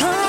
are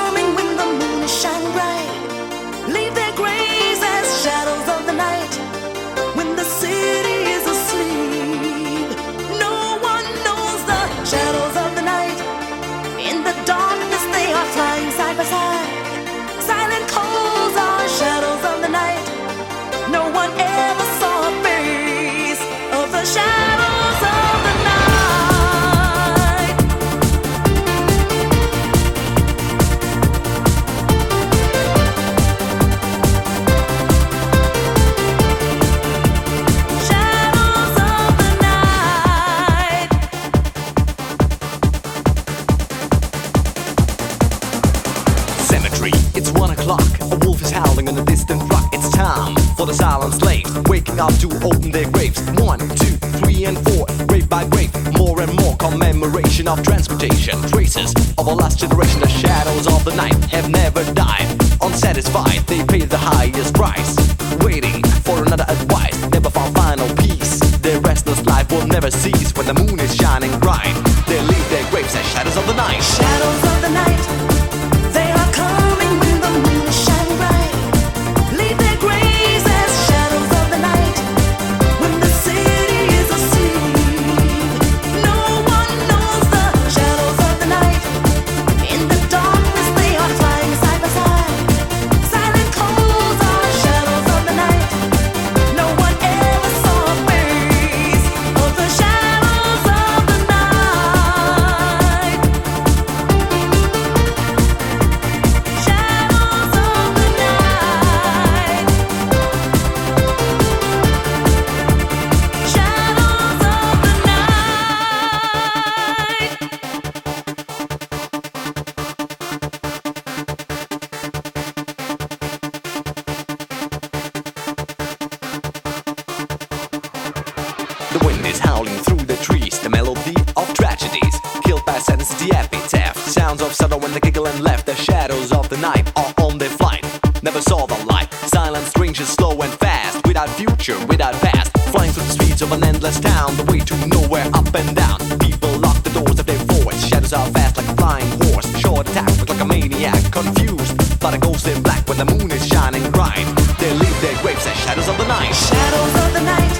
o'clock. A wolf is howling on a distant rock. It's time for the silent slaves waking up to open their graves. One, two, three, and four, grave by grave. More and more commemoration of transportation. Traces of a last generation. The shadows of the night have never died. Unsatisfied, they pay the highest price. Waiting for another advice. Never found final peace. Their restless life will never cease when the moon is shining bright. They leave their graves as shadows of the night. Shadows of the night, wind is howling through the trees, the melody of tragedies. Killed by sadness, the epitaph. Sounds of sorrow and the giggle and laugh. The shadows of the night are on their flight. Never saw the light. Silent strangers, slow and fast. Without future, without past. Flying through the streets of an endless town. The way to nowhere, up and down. People lock the doors of their voice. Shadows are fast like a flying horse. Short attack, look like a maniac. Confused, but a ghost in black when the moon is shining bright. They leave their graves as shadows of the night. Shadows of the night,